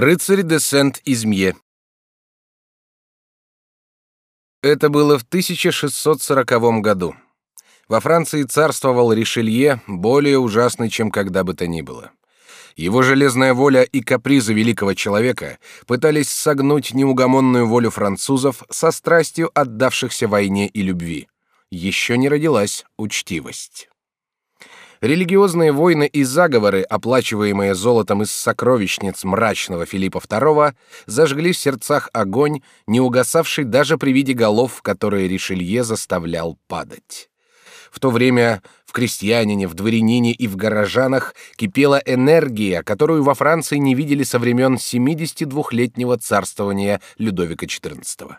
Рыцарь де Сент-Измье. Это было в 1640 году. Во Франции царствовал Ришелье, более ужасный, чем когда бы то ни было. Его железная воля и капризы великого человека пытались согнуть неугомонную волю французов со страстью отдавшихся войне и любви. Еще не родилась учтивость. Религиозные войны и заговоры, оплачиваемые золотом из сокровищниц мрачного Филиппа II, зажгли в сердцах огонь, не угасавший даже при виде голов, которые Ришелье заставлял падать. В то время в крестьянине, в дворянине и в горожанах кипела энергия, которую во Франции не видели со времен 72-летнего царствования Людовика XIV.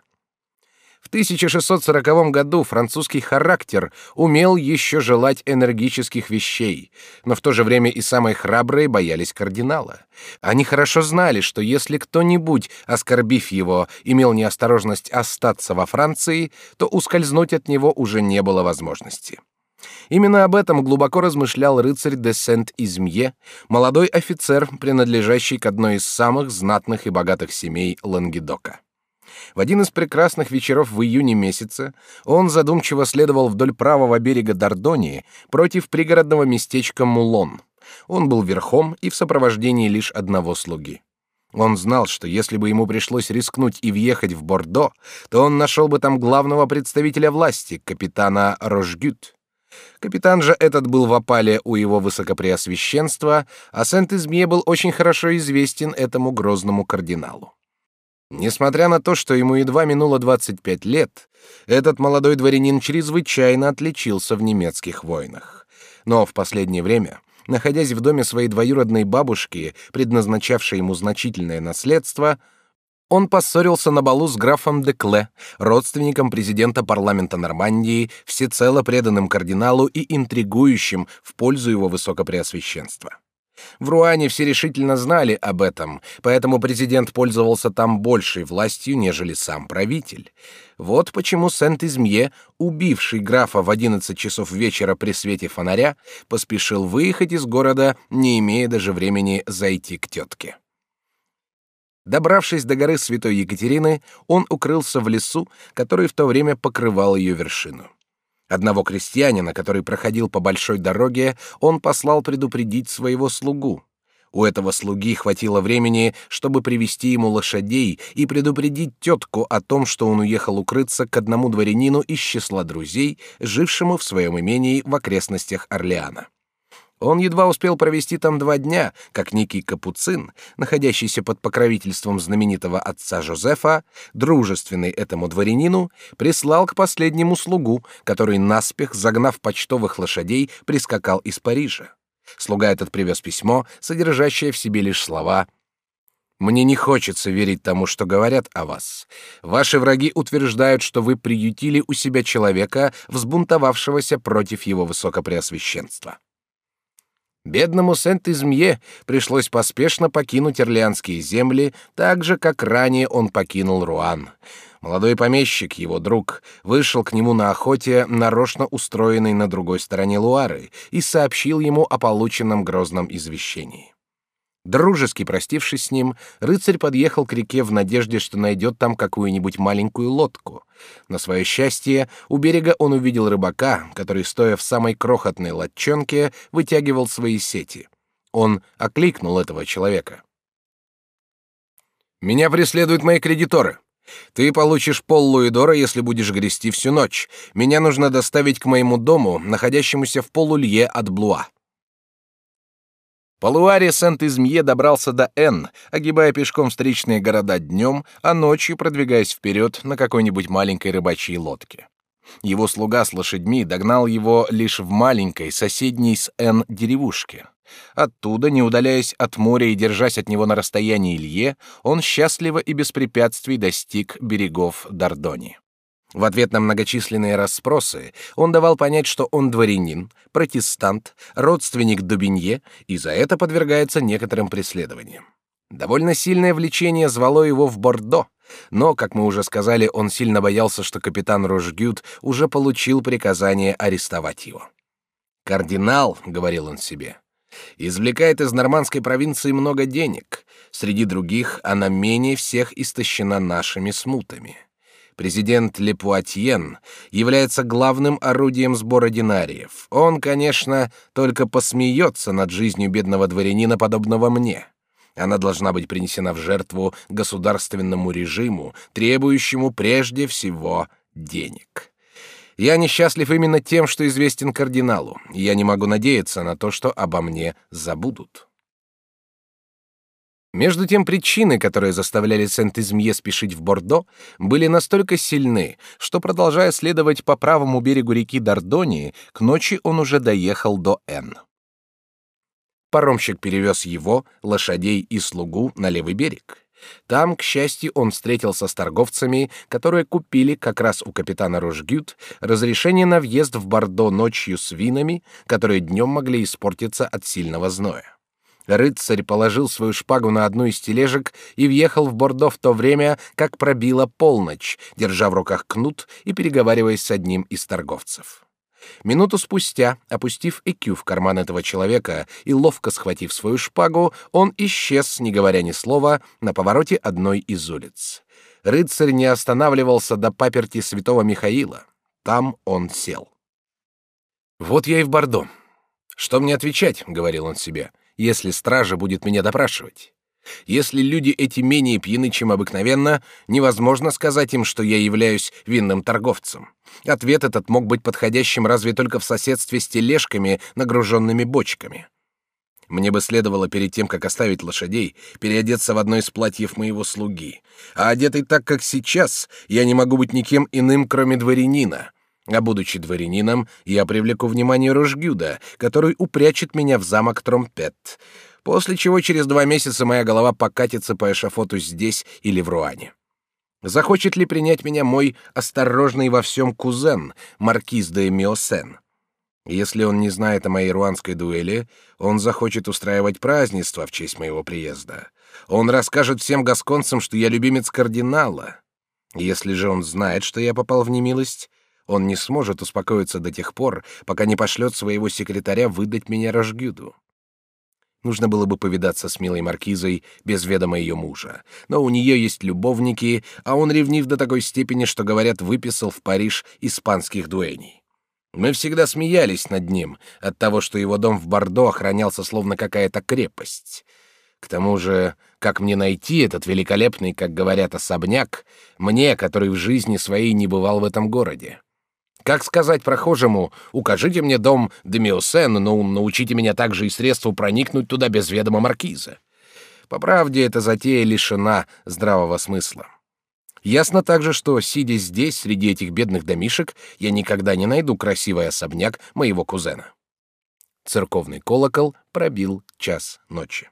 В 1640 году французский характер умел еще желать энергических вещей, но в то же время и самые храбрые боялись кардинала. Они хорошо знали, что если кто-нибудь, оскорбив его, имел неосторожность остаться во Франции, то ускользнуть от него уже не было возможности. Именно об этом глубоко размышлял рыцарь де Сент-Измье, молодой офицер, принадлежащий к одной из самых знатных и богатых семей Лангедока. В один из прекрасных вечеров в июне месяце он задумчиво следовал вдоль правого берега Дордонии против пригородного местечка Мулон. Он был верхом и в сопровождении лишь одного слуги. Он знал, что если бы ему пришлось рискнуть и въехать в Бордо, то он нашел бы там главного представителя власти, капитана Рожгют. Капитан же этот был в опале у его высокопреосвященства, а Сент-Измье был очень хорошо известен этому грозному кардиналу. Несмотря на то, что ему едва минуло 25 лет, этот молодой дворянин чрезвычайно отличился в немецких войнах. Но в последнее время, находясь в доме своей двоюродной бабушки, предназначавшей ему значительное наследство, он поссорился на балу с графом де Кле, родственником президента парламента Нормандии, всецело преданным кардиналу и интригующим в пользу его высокопреосвященства. В Руане все решительно знали об этом, поэтому президент пользовался там большей властью, нежели сам правитель. Вот почему Сент-Измье, убивший графа в одиннадцать часов вечера при свете фонаря, поспешил выехать из города, не имея даже времени зайти к тетке. Добравшись до горы Святой Екатерины, он укрылся в лесу, который в то время покрывал ее вершину. Одного крестьянина, который проходил по большой дороге, он послал предупредить своего слугу. У этого слуги хватило времени, чтобы привести ему лошадей и предупредить тетку о том, что он уехал укрыться к одному дворянину из числа друзей, жившему в своем имении в окрестностях Орлеана. Он едва успел провести там два дня, как некий капуцин, находящийся под покровительством знаменитого отца Жозефа, дружественный этому дворянину, прислал к последнему слугу, который наспех, загнав почтовых лошадей, прискакал из Парижа. Слуга этот привез письмо, содержащее в себе лишь слова «Мне не хочется верить тому, что говорят о вас. Ваши враги утверждают, что вы приютили у себя человека, взбунтовавшегося против его высокопреосвященства». Бедному Сент-Измье пришлось поспешно покинуть Орлеанские земли, так же, как ранее он покинул Руан. Молодой помещик, его друг, вышел к нему на охоте, нарочно устроенной на другой стороне Луары, и сообщил ему о полученном грозном извещении. Дружески простившись с ним, рыцарь подъехал к реке в надежде, что найдет там какую-нибудь маленькую лодку. На свое счастье, у берега он увидел рыбака, который, стоя в самой крохотной лодчонке, вытягивал свои сети. Он окликнул этого человека. «Меня преследуют мои кредиторы. Ты получишь пол луидора, если будешь грести всю ночь. Меня нужно доставить к моему дому, находящемуся в полулье от Блуа». По Луаре Сент-Измье добрался до Н, огибая пешком встречные города днем, а ночью продвигаясь вперед на какой-нибудь маленькой рыбачьей лодке. Его слуга с лошадьми догнал его лишь в маленькой, соседней с Н деревушке. Оттуда, не удаляясь от моря и держась от него на расстоянии Илье, он счастливо и без препятствий достиг берегов Дордони. В ответ на многочисленные расспросы он давал понять, что он дворянин, протестант, родственник Дубинье и за это подвергается некоторым преследованиям. Довольно сильное влечение звало его в Бордо, но, как мы уже сказали, он сильно боялся, что капитан Рожгют уже получил приказание арестовать его. «Кардинал», — говорил он себе, Извлекает из нормандской провинции много денег. Среди других она менее всех истощена нашими смутами. Президент Лепуатьен является главным орудием сбора динариев. Он, конечно, только посмеется над жизнью бедного дворянина, подобного мне. Она должна быть принесена в жертву государственному режиму, требующему прежде всего денег. Я несчастлив именно тем, что известен кардиналу. Я не могу надеяться на то, что обо мне забудут. Между тем причины, которые заставляли Сент-Измье спешить в Бордо, были настолько сильны, что, продолжая следовать по правому берегу реки Дордонии, к ночи он уже доехал до Н. Паромщик перевез его, лошадей и слугу на левый берег. Там, к счастью, он встретился с торговцами, которые купили как раз у капитана Рожгют разрешение на въезд в Бордо ночью с винами, которые днем могли испортиться от сильного зноя. Рыцарь положил свою шпагу на одну из тележек и въехал в Бордо в то время, как пробила полночь, держа в руках кнут и переговариваясь с одним из торговцев. Минуту спустя, опустив ЭКЮ в карман этого человека и ловко схватив свою шпагу, он исчез, не говоря ни слова, на повороте одной из улиц. Рыцарь не останавливался до паперти святого Михаила. Там он сел. «Вот я и в Бордо. Что мне отвечать?» — говорил он себе если стража будет меня допрашивать. Если люди эти менее пьяны, чем обыкновенно, невозможно сказать им, что я являюсь винным торговцем. Ответ этот мог быть подходящим разве только в соседстве с тележками, нагруженными бочками. Мне бы следовало перед тем, как оставить лошадей, переодеться в одно из платьев моего слуги. А одетый так, как сейчас, я не могу быть никем иным, кроме дворянина. А будучи дворянином, я привлеку внимание Рожгюда, который упрячет меня в замок Тромпет, после чего через два месяца моя голова покатится по эшафоту здесь или в Руане. Захочет ли принять меня мой осторожный во всем кузен, маркиз де Миосен? Если он не знает о моей руанской дуэли, он захочет устраивать празднество в честь моего приезда. Он расскажет всем гасконцам, что я любимец кардинала. Если же он знает, что я попал в немилость, он не сможет успокоиться до тех пор, пока не пошлет своего секретаря выдать меня Рожгюду. Нужно было бы повидаться с милой маркизой без ведома ее мужа. Но у нее есть любовники, а он ревнив до такой степени, что, говорят, выписал в Париж испанских дуэней. Мы всегда смеялись над ним от того, что его дом в Бордо охранялся словно какая-то крепость. К тому же, как мне найти этот великолепный, как говорят, особняк, мне, который в жизни своей не бывал в этом городе? Как сказать прохожему, укажите мне дом Демиосен, но научите меня также и средству проникнуть туда без ведома маркиза. По правде, эта затея лишена здравого смысла. Ясно также, что, сидя здесь, среди этих бедных домишек, я никогда не найду красивый особняк моего кузена. Церковный колокол пробил час ночи.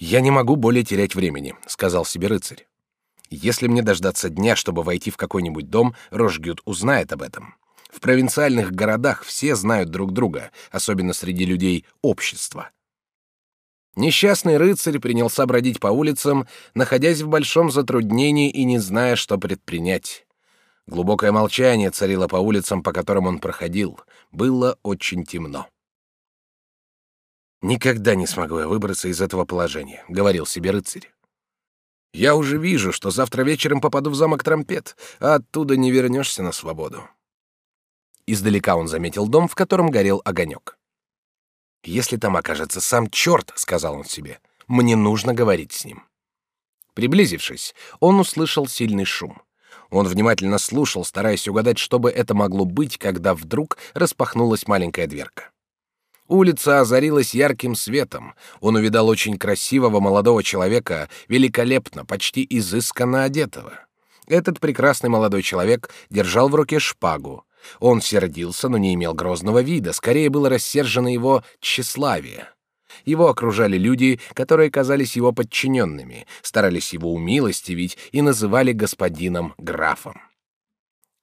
«Я не могу более терять времени», — сказал себе рыцарь. Если мне дождаться дня, чтобы войти в какой-нибудь дом, Рожгют узнает об этом. В провинциальных городах все знают друг друга, особенно среди людей общества. Несчастный рыцарь принялся бродить по улицам, находясь в большом затруднении и не зная, что предпринять. Глубокое молчание царило по улицам, по которым он проходил. Было очень темно. «Никогда не смогу я выбраться из этого положения», — говорил себе рыцарь. Я уже вижу, что завтра вечером попаду в замок Трампет, а оттуда не вернешься на свободу. Издалека он заметил дом, в котором горел огонек. Если там окажется сам черт, сказал он себе, мне нужно говорить с ним. Приблизившись, он услышал сильный шум. Он внимательно слушал, стараясь угадать, что бы это могло быть, когда вдруг распахнулась маленькая дверка. Улица озарилась ярким светом. Он увидал очень красивого молодого человека, великолепно, почти изысканно одетого. Этот прекрасный молодой человек держал в руке шпагу. Он сердился, но не имел грозного вида, скорее было рассержено его тщеславие. Его окружали люди, которые казались его подчиненными, старались его умилостивить и называли господином графом.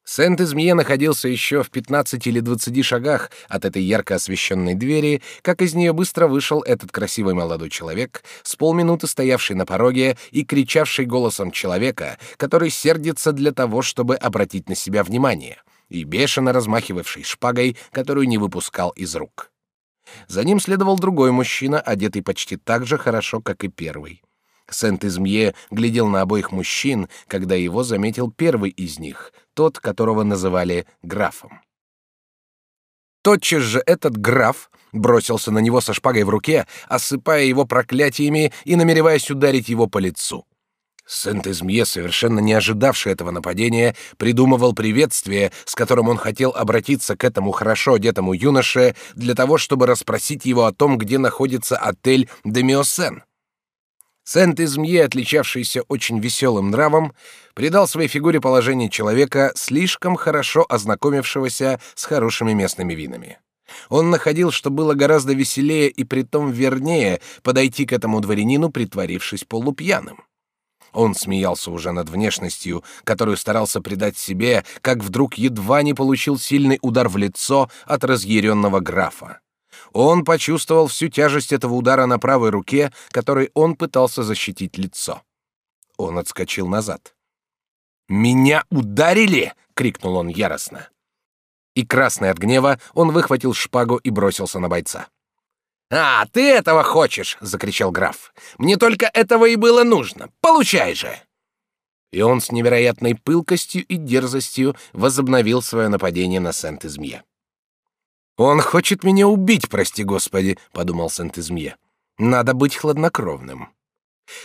Сент-Измье находился еще в 15 или 20 шагах от этой ярко освещенной двери, как из нее быстро вышел этот красивый молодой человек, с полминуты стоявший на пороге и кричавший голосом человека, который сердится для того, чтобы обратить на себя внимание, и бешено размахивавший шпагой, которую не выпускал из рук. За ним следовал другой мужчина, одетый почти так же хорошо, как и первый. Сент-Измье глядел на обоих мужчин, когда его заметил первый из них, тот, которого называли графом. Тотчас же этот граф бросился на него со шпагой в руке, осыпая его проклятиями и намереваясь ударить его по лицу. Сент-Измье, совершенно не ожидавший этого нападения, придумывал приветствие, с которым он хотел обратиться к этому хорошо одетому юноше для того, чтобы расспросить его о том, где находится отель «Демиосен». Сент-Измье, отличавшийся очень веселым нравом, придал своей фигуре положение человека, слишком хорошо ознакомившегося с хорошими местными винами. Он находил, что было гораздо веселее и притом вернее подойти к этому дворянину, притворившись полупьяным. Он смеялся уже над внешностью, которую старался придать себе, как вдруг едва не получил сильный удар в лицо от разъяренного графа. Он почувствовал всю тяжесть этого удара на правой руке, которой он пытался защитить лицо. Он отскочил назад. «Меня ударили!» — крикнул он яростно. И красный от гнева, он выхватил шпагу и бросился на бойца. «А, ты этого хочешь!» — закричал граф. «Мне только этого и было нужно. Получай же!» И он с невероятной пылкостью и дерзостью возобновил свое нападение на Сент-Измье. «Он хочет меня убить, прости господи», — подумал Сент-Измье. «Надо быть хладнокровным».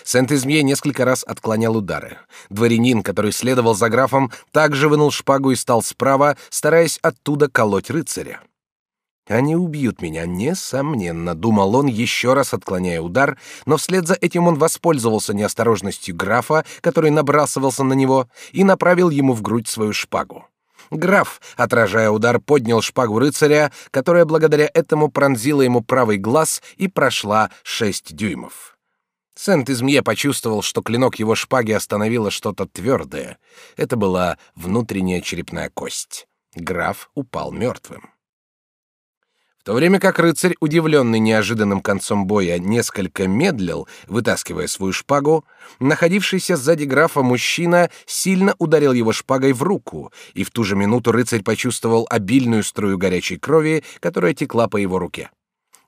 Сент-Измье несколько раз отклонял удары. Дворянин, который следовал за графом, также вынул шпагу и стал справа, стараясь оттуда колоть рыцаря. «Они убьют меня, несомненно», — думал он, еще раз отклоняя удар, но вслед за этим он воспользовался неосторожностью графа, который набрасывался на него, и направил ему в грудь свою шпагу. Граф, отражая удар, поднял шпагу рыцаря, которая благодаря этому пронзила ему правый глаз и прошла шесть дюймов. Сент-Измье почувствовал, что клинок его шпаги остановило что-то твердое. Это была внутренняя черепная кость. Граф упал мертвым то время как рыцарь, удивленный неожиданным концом боя, несколько медлил, вытаскивая свою шпагу, находившийся сзади графа мужчина сильно ударил его шпагой в руку, и в ту же минуту рыцарь почувствовал обильную струю горячей крови, которая текла по его руке.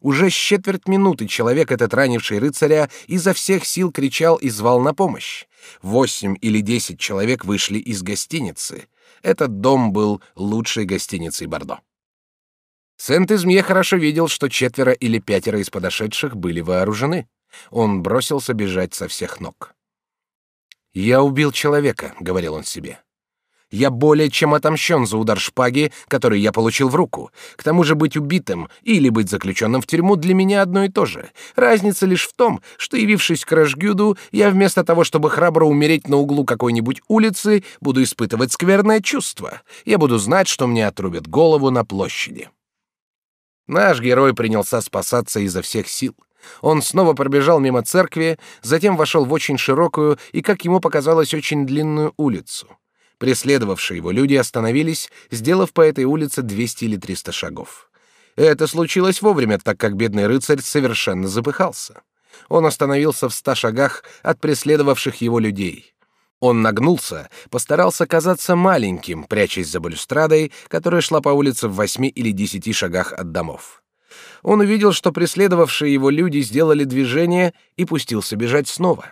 Уже с четверть минуты человек, этот ранивший рыцаря, изо всех сил кричал и звал на помощь. Восемь или десять человек вышли из гостиницы. Этот дом был лучшей гостиницей Бордо. Сент-Измье хорошо видел, что четверо или пятеро из подошедших были вооружены. Он бросился бежать со всех ног. «Я убил человека», — говорил он себе. «Я более чем отомщен за удар шпаги, который я получил в руку. К тому же быть убитым или быть заключенным в тюрьму для меня одно и то же. Разница лишь в том, что, явившись к Рашгюду, я вместо того, чтобы храбро умереть на углу какой-нибудь улицы, буду испытывать скверное чувство. Я буду знать, что мне отрубят голову на площади». Наш герой принялся спасаться изо всех сил. Он снова пробежал мимо церкви, затем вошел в очень широкую и, как ему показалось, очень длинную улицу. Преследовавшие его люди остановились, сделав по этой улице 200 или 300 шагов. Это случилось вовремя, так как бедный рыцарь совершенно запыхался. Он остановился в ста шагах от преследовавших его людей. Он нагнулся, постарался казаться маленьким, прячась за балюстрадой, которая шла по улице в восьми или десяти шагах от домов. Он увидел, что преследовавшие его люди сделали движение и пустился бежать снова.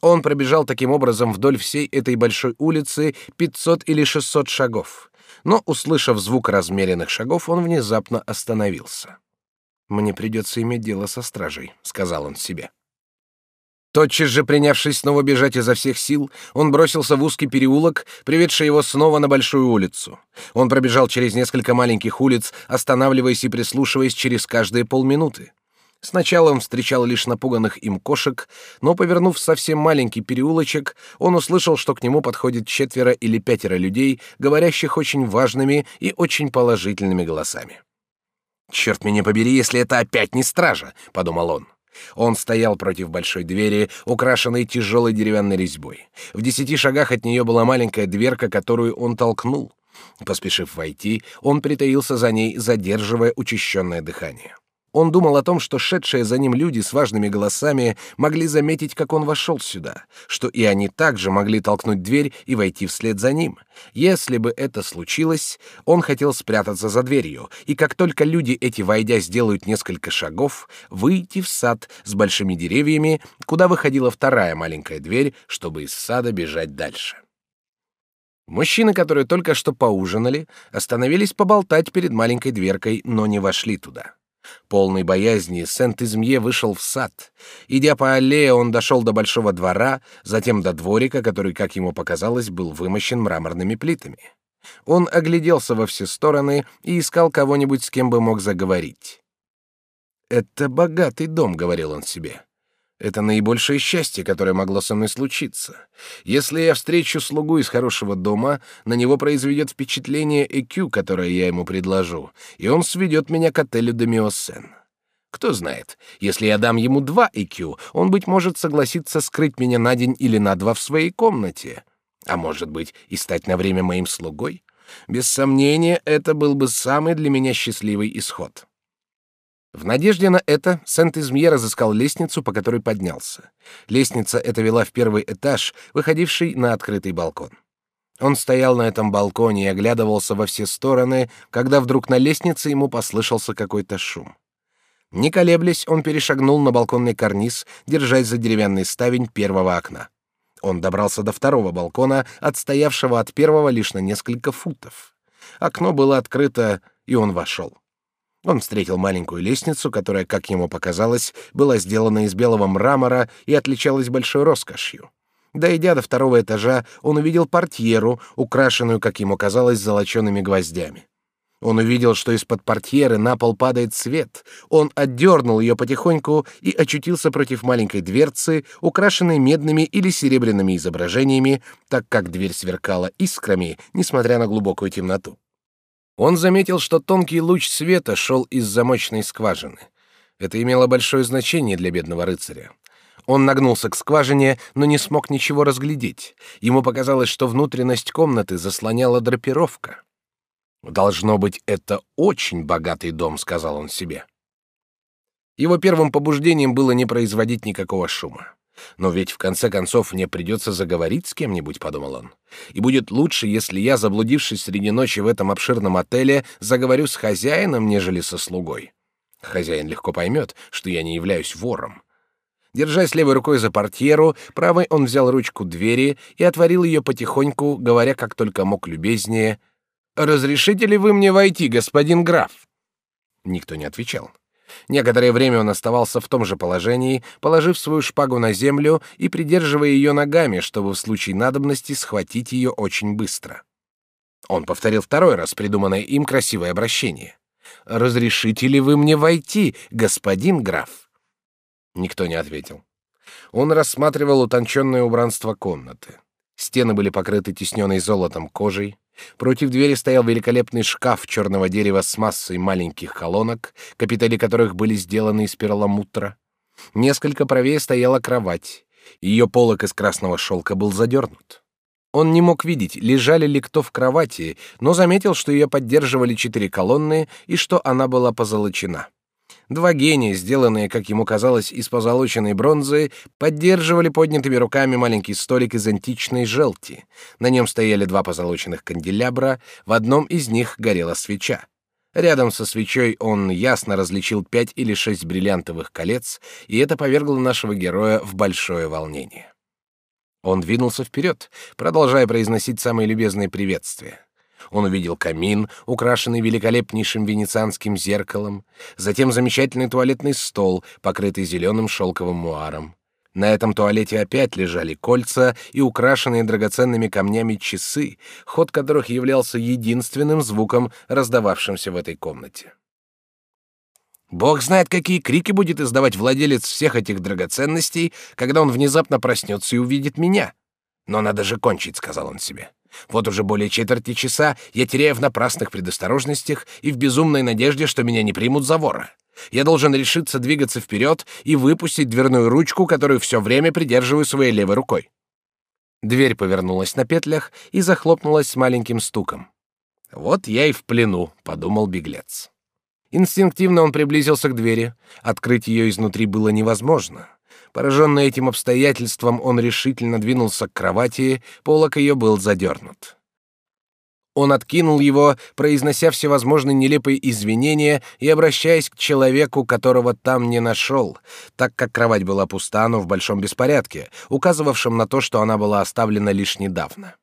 Он пробежал таким образом вдоль всей этой большой улицы 500 или 600 шагов. Но, услышав звук размеренных шагов, он внезапно остановился. «Мне придется иметь дело со стражей», — сказал он себе. Тотчас же, принявшись снова бежать изо всех сил, он бросился в узкий переулок, приведший его снова на большую улицу. Он пробежал через несколько маленьких улиц, останавливаясь и прислушиваясь через каждые полминуты. Сначала он встречал лишь напуганных им кошек, но, повернув совсем маленький переулочек, он услышал, что к нему подходит четверо или пятеро людей, говорящих очень важными и очень положительными голосами. «Черт меня побери, если это опять не стража!» — подумал он. Он стоял против большой двери, украшенной тяжелой деревянной резьбой. В десяти шагах от нее была маленькая дверка, которую он толкнул. Поспешив войти, он притаился за ней, задерживая учащенное дыхание. Он думал о том, что шедшие за ним люди с важными голосами могли заметить, как он вошел сюда, что и они также могли толкнуть дверь и войти вслед за ним. Если бы это случилось, он хотел спрятаться за дверью, и как только люди эти, войдя, сделают несколько шагов, выйти в сад с большими деревьями, куда выходила вторая маленькая дверь, чтобы из сада бежать дальше. Мужчины, которые только что поужинали, остановились поболтать перед маленькой дверкой, но не вошли туда. Полный боязни Сент-Измье вышел в сад. Идя по аллее, он дошел до большого двора, затем до дворика, который, как ему показалось, был вымощен мраморными плитами. Он огляделся во все стороны и искал кого-нибудь, с кем бы мог заговорить. «Это богатый дом», — говорил он себе. Это наибольшее счастье, которое могло со мной случиться. Если я встречу слугу из хорошего дома, на него произведет впечатление ЭКЮ, которое я ему предложу, и он сведет меня к отелю Демиосен. Кто знает, если я дам ему два ЭКЮ, он, быть может, согласится скрыть меня на день или на два в своей комнате. А может быть, и стать на время моим слугой? Без сомнения, это был бы самый для меня счастливый исход. В надежде на это Сент-Измье разыскал лестницу, по которой поднялся. Лестница эта вела в первый этаж, выходивший на открытый балкон. Он стоял на этом балконе и оглядывался во все стороны, когда вдруг на лестнице ему послышался какой-то шум. Не колеблясь, он перешагнул на балконный карниз, держась за деревянный ставень первого окна. Он добрался до второго балкона, отстоявшего от первого лишь на несколько футов. Окно было открыто, и он вошел. Он встретил маленькую лестницу, которая, как ему показалось, была сделана из белого мрамора и отличалась большой роскошью. Дойдя до второго этажа, он увидел портьеру, украшенную, как ему казалось, золочеными гвоздями. Он увидел, что из-под портьеры на пол падает свет. Он отдернул ее потихоньку и очутился против маленькой дверцы, украшенной медными или серебряными изображениями, так как дверь сверкала искрами, несмотря на глубокую темноту. Он заметил, что тонкий луч света шел из замочной скважины. Это имело большое значение для бедного рыцаря. Он нагнулся к скважине, но не смог ничего разглядеть. Ему показалось, что внутренность комнаты заслоняла драпировка. «Должно быть, это очень богатый дом», — сказал он себе. Его первым побуждением было не производить никакого шума. Но ведь в конце концов мне придется заговорить с кем-нибудь, подумал он. И будет лучше, если я, заблудившись среди ночи в этом обширном отеле, заговорю с хозяином, нежели со слугой. Хозяин легко поймет, что я не являюсь вором. Держась левой рукой за портьеру, правой он взял ручку двери и отворил ее потихоньку, говоря как только мог любезнее: "Разрешите ли вы мне войти, господин граф?" Никто не отвечал. Некоторое время он оставался в том же положении, положив свою шпагу на землю и придерживая ее ногами, чтобы в случае надобности схватить ее очень быстро. Он повторил второй раз придуманное им красивое обращение. «Разрешите ли вы мне войти, господин граф?» Никто не ответил. Он рассматривал утонченное убранство комнаты. Стены были покрыты тисненной золотом кожей, Против двери стоял великолепный шкаф черного дерева с массой маленьких колонок, капители которых были сделаны из перламутра. Несколько правее стояла кровать. Ее полок из красного шелка был задернут. Он не мог видеть, лежали ли кто в кровати, но заметил, что ее поддерживали четыре колонны и что она была позолочена. Два гения, сделанные, как ему казалось, из позолоченной бронзы, поддерживали поднятыми руками маленький столик из античной желти. На нем стояли два позолоченных канделябра, в одном из них горела свеча. Рядом со свечой он ясно различил пять или шесть бриллиантовых колец, и это повергло нашего героя в большое волнение. Он двинулся вперед, продолжая произносить самые любезные приветствия. Он увидел камин, украшенный великолепнейшим венецианским зеркалом, затем замечательный туалетный стол, покрытый зеленым шелковым муаром. На этом туалете опять лежали кольца и украшенные драгоценными камнями часы, ход которых являлся единственным звуком, раздававшимся в этой комнате. Бог знает, какие крики будет издавать владелец всех этих драгоценностей, когда он внезапно проснется и увидит меня. Но надо же кончить, сказал он себе. Вот уже более четверти часа я теряю в напрасных предосторожностях и в безумной надежде, что меня не примут за вора. Я должен решиться двигаться вперед и выпустить дверную ручку, которую все время придерживаю своей левой рукой. Дверь повернулась на петлях и захлопнулась с маленьким стуком. Вот я и в плену, подумал беглец. Инстинктивно он приблизился к двери. Открыть ее изнутри было невозможно. Пораженный этим обстоятельством, он решительно двинулся к кровати, полок ее был задернут. Он откинул его, произнося всевозможные нелепые извинения и обращаясь к человеку, которого там не нашел, так как кровать была пуста, но в большом беспорядке, указывавшем на то, что она была оставлена лишь недавно.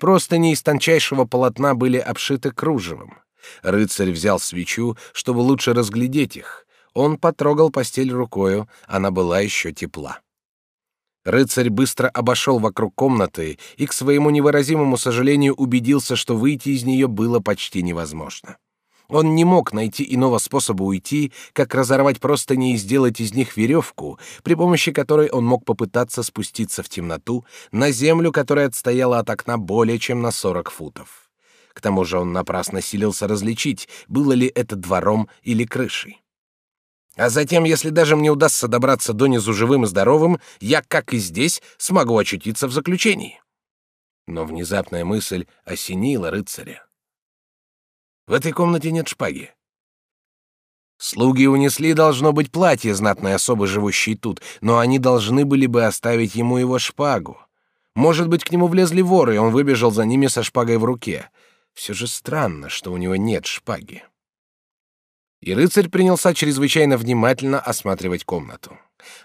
Просто не из тончайшего полотна были обшиты кружевом. Рыцарь взял свечу, чтобы лучше разглядеть их. Он потрогал постель рукою, она была еще тепла. Рыцарь быстро обошел вокруг комнаты и, к своему невыразимому сожалению, убедился, что выйти из нее было почти невозможно. Он не мог найти иного способа уйти, как разорвать простыни и сделать из них веревку, при помощи которой он мог попытаться спуститься в темноту на землю, которая отстояла от окна более чем на сорок футов. К тому же он напрасно силился различить, было ли это двором или крышей. А затем, если даже мне удастся добраться до низу живым и здоровым, я, как и здесь, смогу очутиться в заключении. Но внезапная мысль осенила рыцаря. В этой комнате нет шпаги. Слуги унесли, должно быть, платье знатной особы, живущей тут, но они должны были бы оставить ему его шпагу. Может быть, к нему влезли воры, и он выбежал за ними со шпагой в руке. Все же странно, что у него нет шпаги. И рыцарь принялся чрезвычайно внимательно осматривать комнату.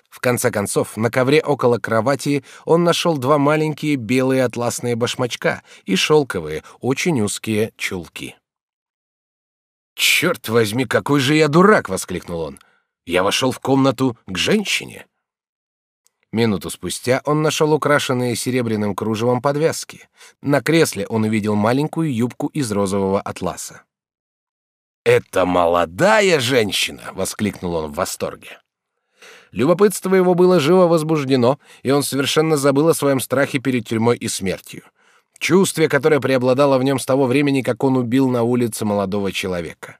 В конце концов, на ковре около кровати он нашел два маленькие белые атласные башмачка и шелковые, очень узкие чулки. «Черт возьми, какой же я дурак!» — воскликнул он. «Я вошел в комнату к женщине». Минуту спустя он нашел украшенные серебряным кружевом подвязки. На кресле он увидел маленькую юбку из розового атласа. «Это молодая женщина!» — воскликнул он в восторге. Любопытство его было живо возбуждено, и он совершенно забыл о своем страхе перед тюрьмой и смертью. Чувствие, которое преобладало в нем с того времени, как он убил на улице молодого человека.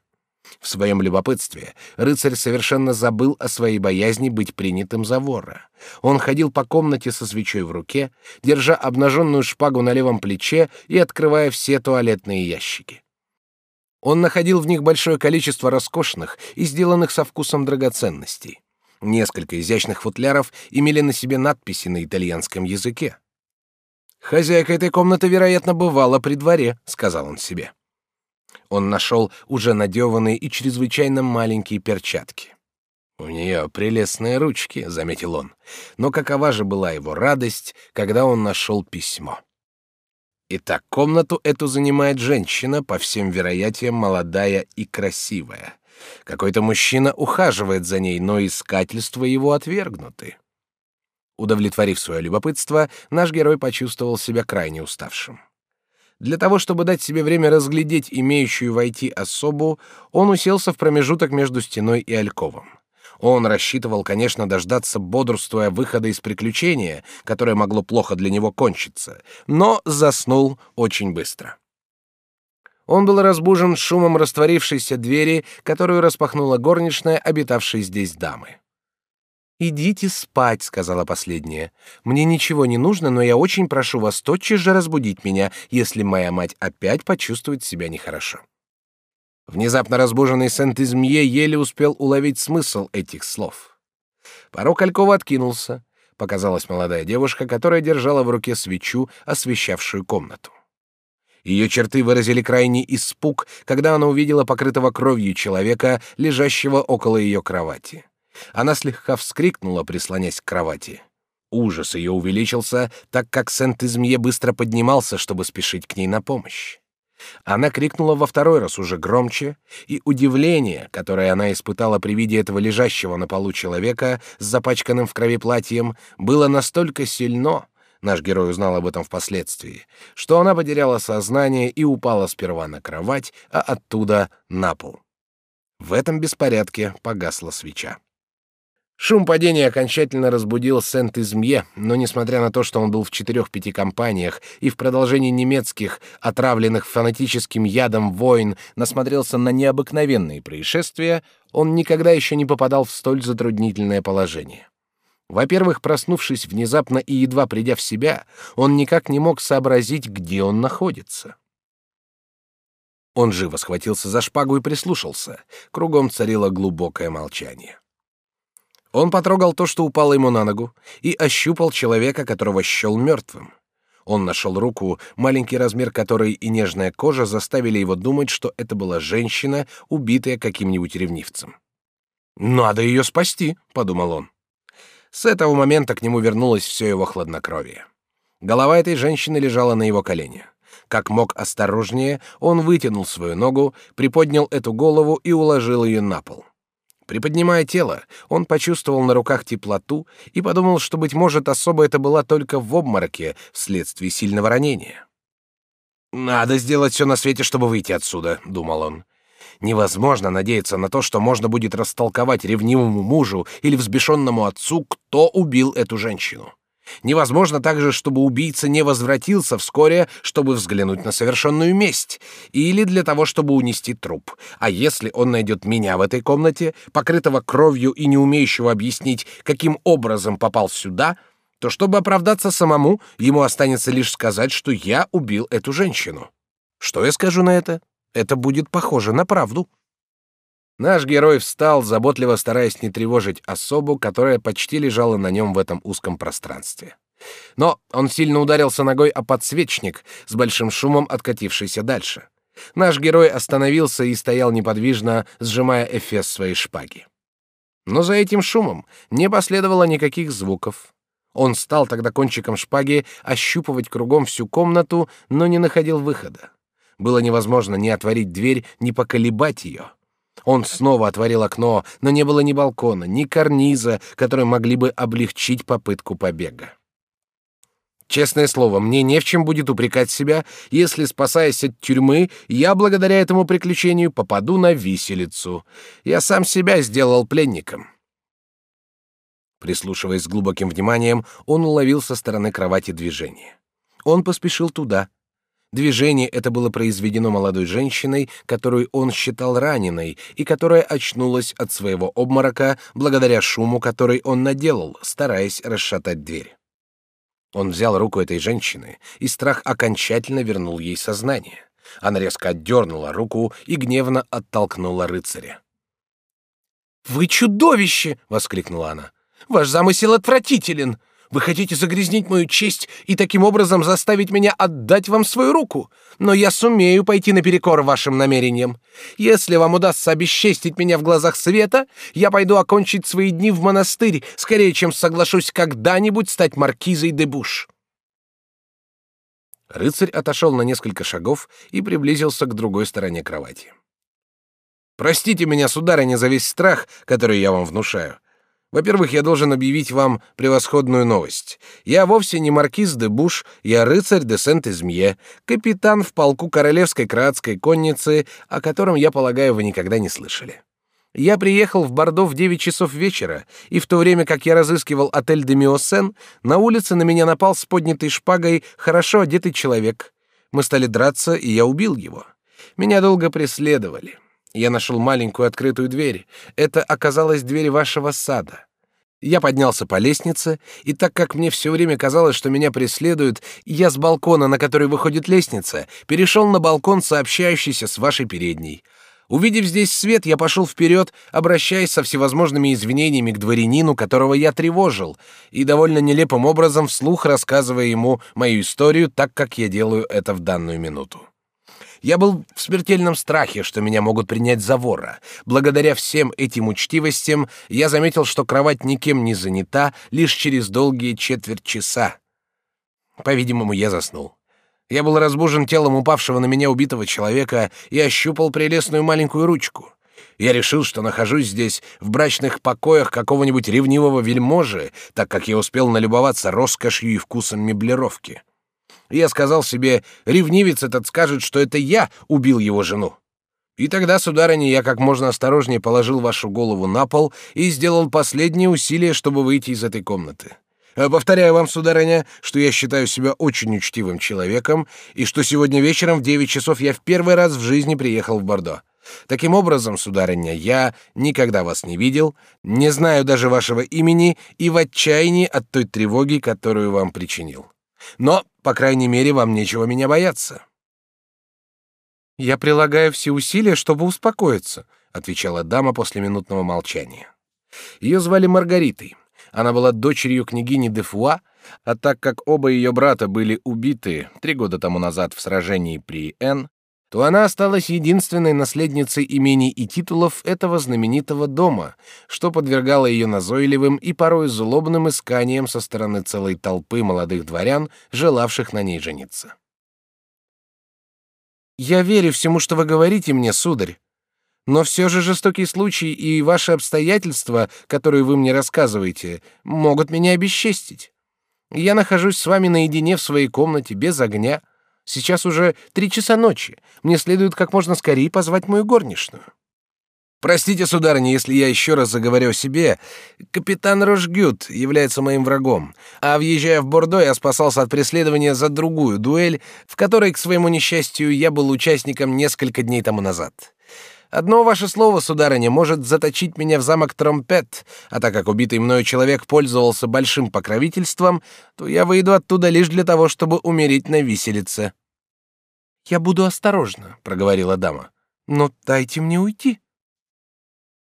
В своем любопытстве рыцарь совершенно забыл о своей боязни быть принятым за вора. Он ходил по комнате со свечой в руке, держа обнаженную шпагу на левом плече и открывая все туалетные ящики. Он находил в них большое количество роскошных и сделанных со вкусом драгоценностей. Несколько изящных футляров имели на себе надписи на итальянском языке. «Хозяйка этой комнаты, вероятно, бывала при дворе», — сказал он себе. Он нашел уже надеванные и чрезвычайно маленькие перчатки. «У нее прелестные ручки», — заметил он. Но какова же была его радость, когда он нашел письмо. Итак, комнату эту занимает женщина, по всем вероятиям молодая и красивая. Какой-то мужчина ухаживает за ней, но искательства его отвергнуты. Удовлетворив свое любопытство, наш герой почувствовал себя крайне уставшим. Для того, чтобы дать себе время разглядеть имеющую войти особу, он уселся в промежуток между стеной и альковом. Он рассчитывал, конечно, дождаться бодрствуя выхода из приключения, которое могло плохо для него кончиться, но заснул очень быстро. Он был разбужен шумом растворившейся двери, которую распахнула горничная, обитавшей здесь дамы. «Идите спать», — сказала последняя. «Мне ничего не нужно, но я очень прошу вас тотчас же разбудить меня, если моя мать опять почувствует себя нехорошо». Внезапно разбуженный Сент-Измье еле успел уловить смысл этих слов. Порог Алькова откинулся. Показалась молодая девушка, которая держала в руке свечу, освещавшую комнату. Ее черты выразили крайний испуг, когда она увидела покрытого кровью человека, лежащего около ее кровати. Она слегка вскрикнула, прислонясь к кровати. Ужас ее увеличился, так как Сент-Измье быстро поднимался, чтобы спешить к ней на помощь. Она крикнула во второй раз уже громче, и удивление, которое она испытала при виде этого лежащего на полу человека с запачканным в крови платьем, было настолько сильно, наш герой узнал об этом впоследствии, что она потеряла сознание и упала сперва на кровать, а оттуда на пол. В этом беспорядке погасла свеча. Шум падения окончательно разбудил Сент-Измье, но несмотря на то, что он был в четырех-пяти компаниях и в продолжении немецких, отравленных фанатическим ядом войн, насмотрелся на необыкновенные происшествия, он никогда еще не попадал в столь затруднительное положение. Во-первых, проснувшись внезапно и едва придя в себя, он никак не мог сообразить, где он находится. Он живо схватился за шпагу и прислушался. Кругом царило глубокое молчание. Он потрогал то, что упало ему на ногу, и ощупал человека, которого счел мертвым. Он нашел руку, маленький размер которой и нежная кожа заставили его думать, что это была женщина, убитая каким-нибудь ревнивцем. «Надо ее спасти», — подумал он. С этого момента к нему вернулось все его хладнокровие. Голова этой женщины лежала на его колене. Как мог осторожнее, он вытянул свою ногу, приподнял эту голову и уложил ее на пол. Приподнимая тело, он почувствовал на руках теплоту и подумал, что, быть может, особо это была только в обмороке вследствие сильного ранения. «Надо сделать все на свете, чтобы выйти отсюда», — думал он. «Невозможно надеяться на то, что можно будет растолковать ревнивому мужу или взбешенному отцу, кто убил эту женщину. Невозможно также, чтобы убийца не возвратился вскоре, чтобы взглянуть на совершенную месть, или для того, чтобы унести труп. А если он найдет меня в этой комнате, покрытого кровью и не умеющего объяснить, каким образом попал сюда, то чтобы оправдаться самому, ему останется лишь сказать, что я убил эту женщину. Что я скажу на это? Это будет похоже на правду. Наш герой встал, заботливо стараясь не тревожить особу, которая почти лежала на нем в этом узком пространстве. Но он сильно ударился ногой о подсвечник, с большим шумом откатившийся дальше. Наш герой остановился и стоял неподвижно, сжимая эфес своей шпаги. Но за этим шумом не последовало никаких звуков. Он стал тогда кончиком шпаги ощупывать кругом всю комнату, но не находил выхода. Было невозможно ни отворить дверь, ни поколебать ее. Он снова отворил окно, но не было ни балкона, ни карниза, которые могли бы облегчить попытку побега. Честное слово, мне не в чем будет упрекать себя, если, спасаясь от тюрьмы, я благодаря этому приключению попаду на виселицу. Я сам себя сделал пленником. Прислушиваясь с глубоким вниманием, он уловил со стороны кровати движение. Он поспешил туда. Движение это было произведено молодой женщиной, которую он считал раненой и которая очнулась от своего обморока благодаря шуму, который он наделал, стараясь расшатать дверь. Он взял руку этой женщины, и страх окончательно вернул ей сознание. Она резко отдернула руку и гневно оттолкнула рыцаря. «Вы чудовище!» — воскликнула она. «Ваш замысел отвратителен! Вы хотите загрязнить мою честь и таким образом заставить меня отдать вам свою руку, но я сумею пойти наперекор вашим намерениям. Если вам удастся обесчестить меня в глазах света, я пойду окончить свои дни в монастырь, скорее, чем соглашусь когда-нибудь стать маркизой де Буш». Рыцарь отошел на несколько шагов и приблизился к другой стороне кровати. «Простите меня, сударыня, за весь страх, который я вам внушаю. Во-первых, я должен объявить вам превосходную новость. Я вовсе не маркиз де Буш, я рыцарь де Сент-Измье, капитан в полку королевской кратской конницы, о котором, я полагаю, вы никогда не слышали. Я приехал в Бордо в 9 часов вечера, и в то время, как я разыскивал отель де Миосен, на улице на меня напал с поднятой шпагой хорошо одетый человек. Мы стали драться, и я убил его. Меня долго преследовали. Я нашел маленькую открытую дверь. Это оказалась дверь вашего сада. Я поднялся по лестнице, и так как мне все время казалось, что меня преследуют, я с балкона, на который выходит лестница, перешел на балкон, сообщающийся с вашей передней. Увидев здесь свет, я пошел вперед, обращаясь со всевозможными извинениями к дворянину, которого я тревожил, и довольно нелепым образом вслух рассказывая ему мою историю, так как я делаю это в данную минуту. Я был в смертельном страхе, что меня могут принять за вора. Благодаря всем этим учтивостям я заметил, что кровать никем не занята лишь через долгие четверть часа. По-видимому, я заснул. Я был разбужен телом упавшего на меня убитого человека и ощупал прелестную маленькую ручку. Я решил, что нахожусь здесь в брачных покоях какого-нибудь ревнивого вельможи, так как я успел налюбоваться роскошью и вкусом меблировки. Я сказал себе, ревнивец этот скажет, что это я убил его жену. И тогда, сударыня, я как можно осторожнее положил вашу голову на пол и сделал последние усилия, чтобы выйти из этой комнаты. А повторяю вам, сударыня, что я считаю себя очень учтивым человеком и что сегодня вечером в девять часов я в первый раз в жизни приехал в Бордо. Таким образом, сударыня, я никогда вас не видел, не знаю даже вашего имени и в отчаянии от той тревоги, которую вам причинил. Но, по крайней мере, вам нечего меня бояться. Я прилагаю все усилия, чтобы успокоиться, отвечала дама после минутного молчания. Ее звали Маргаритой. Она была дочерью княгини де Фуа, а так как оба ее брата были убиты три года тому назад в сражении при Н, то она осталась единственной наследницей имений и титулов этого знаменитого дома, что подвергало ее назойливым и порой злобным исканиям со стороны целой толпы молодых дворян, желавших на ней жениться. «Я верю всему, что вы говорите мне, сударь, но все же жестокий случай и ваши обстоятельства, которые вы мне рассказываете, могут меня обесчестить. Я нахожусь с вами наедине в своей комнате, без огня. Сейчас уже три часа ночи. Мне следует как можно скорее позвать мою горничную. Простите, сударыня, если я еще раз заговорю о себе. Капитан Рожгют является моим врагом, а въезжая в Бордо, я спасался от преследования за другую дуэль, в которой, к своему несчастью, я был участником несколько дней тому назад. Одно ваше слово, сударыня, может заточить меня в замок Тромпет, а так как убитый мною человек пользовался большим покровительством, то я выйду оттуда лишь для того, чтобы умереть на виселице. Я буду осторожна, проговорила дама. Но дайте мне уйти.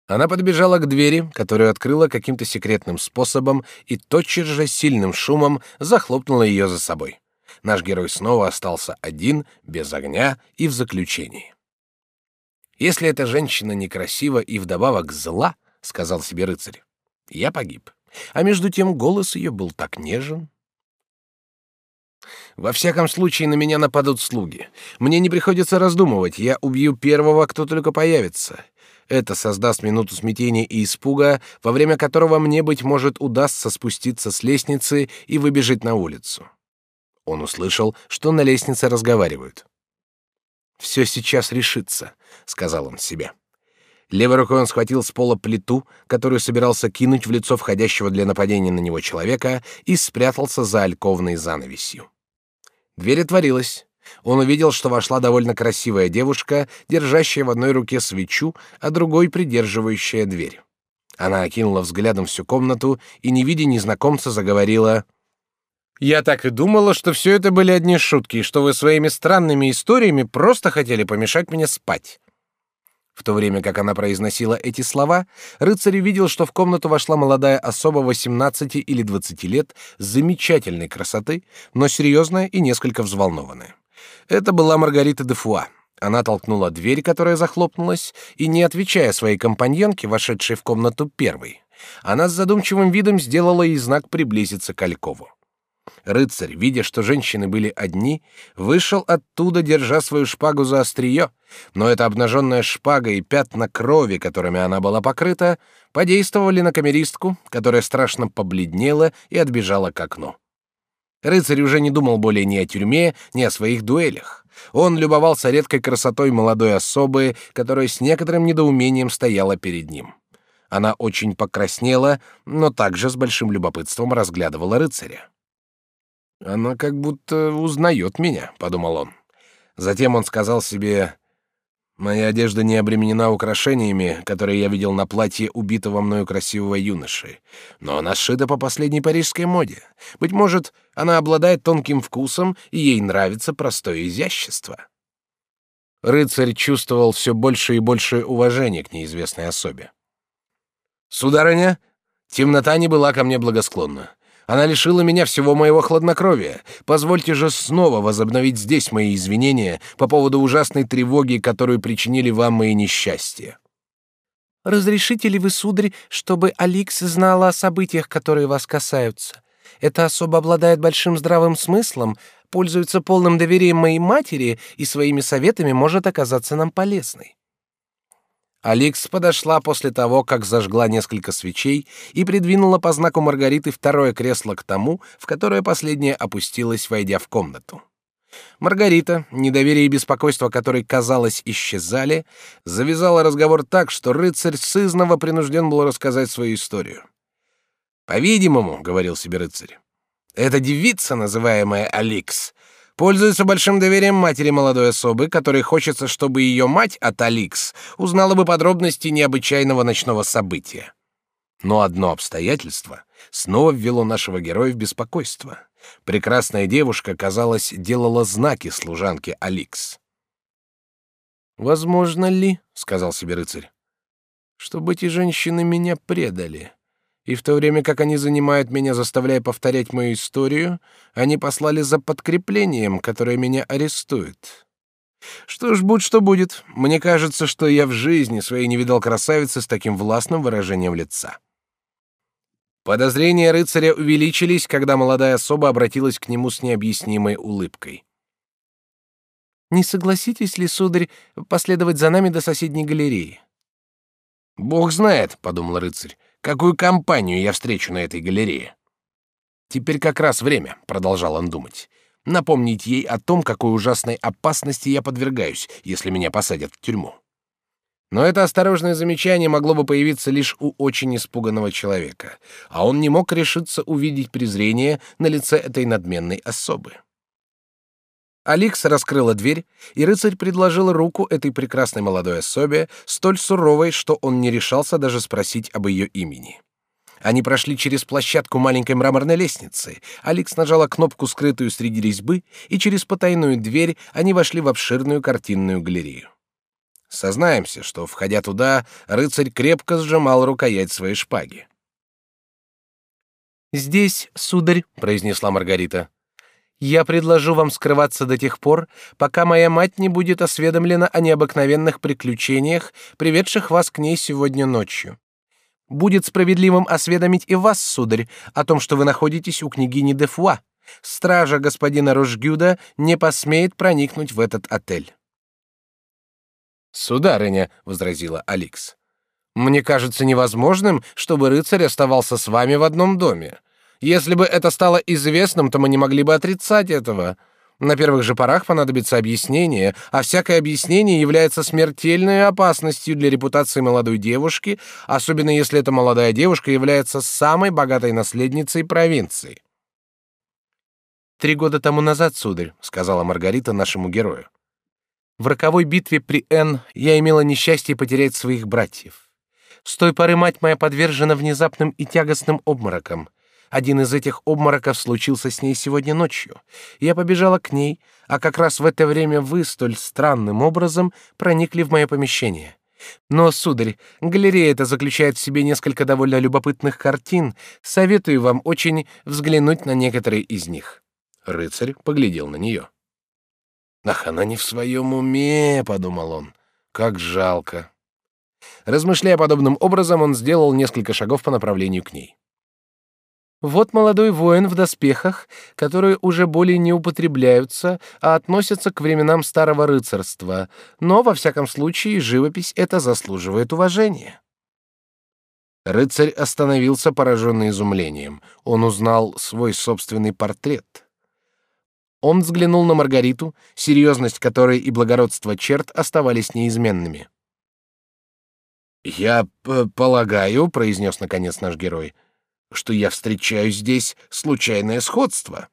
Она подбежала к двери, которую открыла каким-то секретным способом, и тотчас же сильным шумом захлопнула ее за собой. Наш герой снова остался один, без огня и в заключении. Если эта женщина некрасива и вдобавок зла, сказал себе рыцарь, я погиб. А между тем голос ее был так нежен. Во всяком случае на меня нападут слуги. Мне не приходится раздумывать, я убью первого, кто только появится. Это создаст минуту смятения и испуга, во время которого мне быть может удастся спуститься с лестницы и выбежать на улицу. Он услышал, что на лестнице разговаривают. Все сейчас решится, сказал он себе. Левой рукой он схватил с пола плиту, которую собирался кинуть в лицо входящего для нападения на него человека, и спрятался за альковной занавесью. Дверь отворилась. Он увидел, что вошла довольно красивая девушка, держащая в одной руке свечу, а другой придерживающая дверь. Она окинула взглядом всю комнату и, не видя незнакомца, заговорила: я так и думала, что все это были одни шутки, и что вы своими странными историями просто хотели помешать мне спать. В то время как она произносила эти слова, рыцарь видел, что в комнату вошла молодая особа 18 или 20 лет, замечательной красоты, но серьезная и несколько взволнованная. Это была Маргарита де Фуа. Она толкнула дверь, которая захлопнулась, и, не отвечая своей компаньонке, вошедшей в комнату первой, она с задумчивым видом сделала ей знак приблизиться к Алькову. Рыцарь, видя, что женщины были одни, вышел оттуда, держа свою шпагу за острие, но эта обнаженная шпага и пятна крови, которыми она была покрыта, подействовали на камеристку, которая страшно побледнела и отбежала к окну. Рыцарь уже не думал более ни о тюрьме, ни о своих дуэлях. Он любовался редкой красотой молодой особы, которая с некоторым недоумением стояла перед ним. Она очень покраснела, но также с большим любопытством разглядывала рыцаря. Она как будто узнает меня, подумал он. Затем он сказал себе: моя одежда не обременена украшениями, которые я видел на платье убитого мною красивого юноши, но она сшита по последней парижской моде. Быть может, она обладает тонким вкусом и ей нравится простое изящество. Рыцарь чувствовал все больше и больше уважения к неизвестной особе. Сударыня, темнота не была ко мне благосклонна. Она лишила меня всего моего хладнокровия. Позвольте же снова возобновить здесь мои извинения по поводу ужасной тревоги, которую причинили вам мои несчастья. Разрешите ли вы, сударь, чтобы Аликс знала о событиях, которые вас касаются? Эта особа обладает большим здравым смыслом, пользуется полным доверием моей матери и своими советами может оказаться нам полезной. Аликс подошла после того, как зажгла несколько свечей и придвинула по знаку Маргариты второе кресло к тому, в которое последняя опустилась, войдя в комнату. Маргарита, недоверие и беспокойство которой, казалось, исчезали, завязала разговор так, что рыцарь сызново принужден был рассказать свою историю. «По-видимому», — говорил себе рыцарь, — «эта девица, называемая Аликс, Пользуется большим доверием матери молодой особы, которой хочется, чтобы ее мать от Аликс узнала бы подробности необычайного ночного события. Но одно обстоятельство снова ввело нашего героя в беспокойство. Прекрасная девушка, казалось, делала знаки служанке Аликс. Возможно ли, сказал себе рыцарь, чтобы эти женщины меня предали? И в то время, как они занимают меня, заставляя повторять мою историю, они послали за подкреплением, которое меня арестует. Что ж, будь что будет. Мне кажется, что я в жизни своей не видал красавицы с таким властным выражением лица. Подозрения рыцаря увеличились, когда молодая особа обратилась к нему с необъяснимой улыбкой. Не согласитесь ли, сударь, последовать за нами до соседней галереи? Бог знает, подумал рыцарь, какую компанию я встречу на этой галерее. Теперь как раз время, продолжал он думать, напомнить ей о том, какой ужасной опасности я подвергаюсь, если меня посадят в тюрьму. Но это осторожное замечание могло бы появиться лишь у очень испуганного человека, а он не мог решиться увидеть презрение на лице этой надменной особы. Аликс раскрыла дверь, и рыцарь предложил руку этой прекрасной молодой особе, столь суровой, что он не решался даже спросить об ее имени. Они прошли через площадку маленькой мраморной лестницы. Аликс нажала кнопку, скрытую среди резьбы, и через потайную дверь они вошли в обширную картинную галерею. Сознаемся, что, входя туда, рыцарь крепко сжимал рукоять своей шпаги. «Здесь, сударь», — произнесла Маргарита, — я предложу вам скрываться до тех пор, пока моя мать не будет осведомлена о необыкновенных приключениях, приведших вас к ней сегодня ночью. Будет справедливым осведомить и вас, сударь, о том, что вы находитесь у княгини де Фуа. Стража господина Рожгюда не посмеет проникнуть в этот отель. Сударыня, возразила Аликс, мне кажется невозможным, чтобы рыцарь оставался с вами в одном доме. Если бы это стало известным, то мы не могли бы отрицать этого. На первых же порах понадобится объяснение, а всякое объяснение является смертельной опасностью для репутации молодой девушки, особенно если эта молодая девушка является самой богатой наследницей провинции. «Три года тому назад, сударь», — сказала Маргарита нашему герою, «в роковой битве при Н я имела несчастье потерять своих братьев. С той поры мать моя подвержена внезапным и тягостным обморокам. Один из этих обмороков случился с ней сегодня ночью. Я побежала к ней, а как раз в это время вы столь странным образом проникли в мое помещение. Но, сударь, галерея эта заключает в себе несколько довольно любопытных картин. Советую вам очень взглянуть на некоторые из них. Рыцарь поглядел на нее. Ах, она не в своем уме, подумал он. Как жалко. Размышляя подобным образом, он сделал несколько шагов по направлению к ней. Вот молодой воин в доспехах, которые уже более не употребляются, а относятся к временам старого рыцарства, но во всяком случае живопись эта заслуживает уважения. Рыцарь остановился, пораженный изумлением. Он узнал свой собственный портрет. Он взглянул на Маргариту, серьезность которой и благородство черт оставались неизменными. Я полагаю, произнес наконец наш герой, — что я встречаю здесь случайное сходство.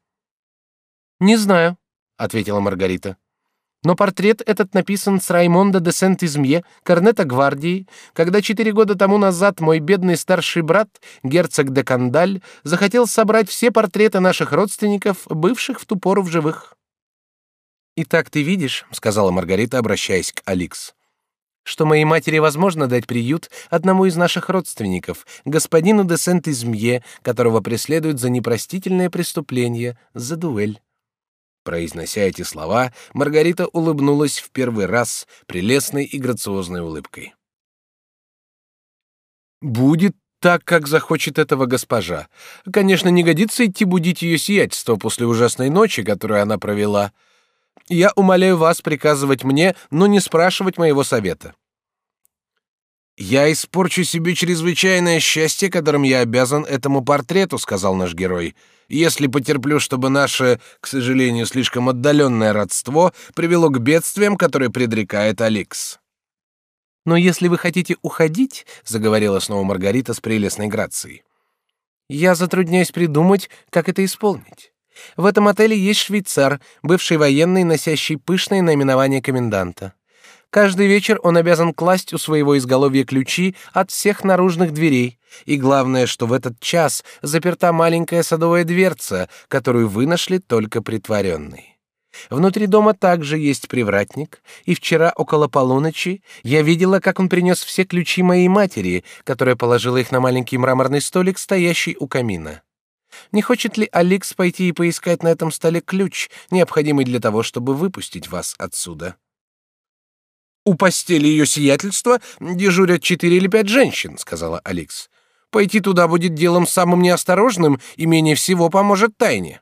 Не знаю, ответила Маргарита. Но портрет этот написан с Раймонда де Сент-Измье, корнета гвардии, когда четыре года тому назад мой бедный старший брат, герцог де Кандаль, захотел собрать все портреты наших родственников, бывших в ту пору в живых. «Итак, ты видишь», — сказала Маргарита, обращаясь к Аликс, что моей матери возможно дать приют одному из наших родственников, господину де Сент-Измье, которого преследуют за непростительное преступление, за дуэль. Произнося эти слова, Маргарита улыбнулась в первый раз прелестной и грациозной улыбкой. Будет так, как захочет этого госпожа. Конечно, не годится идти будить ее сиятельство после ужасной ночи, которую она провела. Я умоляю вас приказывать мне, но не спрашивать моего совета. Я испорчу себе чрезвычайное счастье, которым я обязан этому портрету, сказал наш герой. Если потерплю, чтобы наше, к сожалению, слишком отдаленное родство привело к бедствиям, которые предрекает Алекс. Но если вы хотите уходить, заговорила снова Маргарита с прелестной грацией. Я затрудняюсь придумать, как это исполнить. В этом отеле есть швейцар, бывший военный, носящий пышное наименование коменданта. Каждый вечер он обязан класть у своего изголовья ключи от всех наружных дверей, и главное, что в этот час заперта маленькая садовая дверца, которую вы нашли только притворенной. Внутри дома также есть привратник, и вчера около полуночи я видела, как он принес все ключи моей матери, которая положила их на маленький мраморный столик, стоящий у камина. Не хочет ли Алекс пойти и поискать на этом столе ключ, необходимый для того, чтобы выпустить вас отсюда? У постели ее сиятельства дежурят четыре или пять женщин, сказала Алекс. Пойти туда будет делом самым неосторожным и менее всего поможет тайне.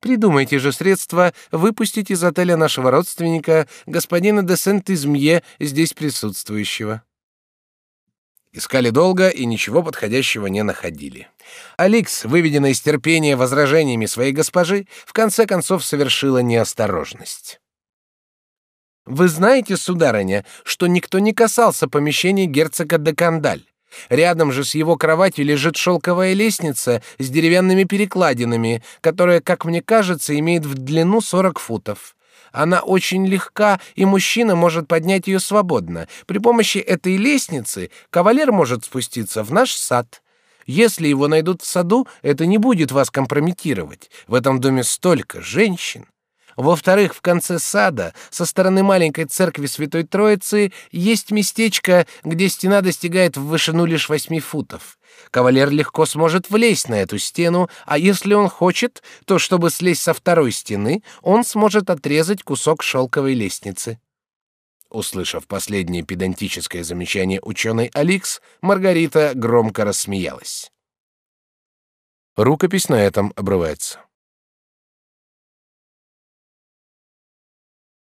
Придумайте же средства выпустить из отеля нашего родственника, господина де Сент-Измье, здесь присутствующего. Искали долго и ничего подходящего не находили. Аликс, выведенная из терпения возражениями своей госпожи, в конце концов совершила неосторожность. Вы знаете, сударыня, что никто не касался помещения герцога де Кандаль. Рядом же с его кроватью лежит шелковая лестница с деревянными перекладинами, которая, как мне кажется, имеет в длину 40 футов. Она очень легка, и мужчина может поднять ее свободно. При помощи этой лестницы кавалер может спуститься в наш сад. Если его найдут в саду, это не будет вас компрометировать. В этом доме столько женщин. Во-вторых, в конце сада, со стороны маленькой церкви Святой Троицы, есть местечко, где стена достигает в вышину лишь восьми футов. Кавалер легко сможет влезть на эту стену, а если он хочет, то чтобы слезть со второй стены, он сможет отрезать кусок шелковой лестницы. Услышав последнее педантическое замечание ученой Аликс, Маргарита громко рассмеялась. Рукопись на этом обрывается.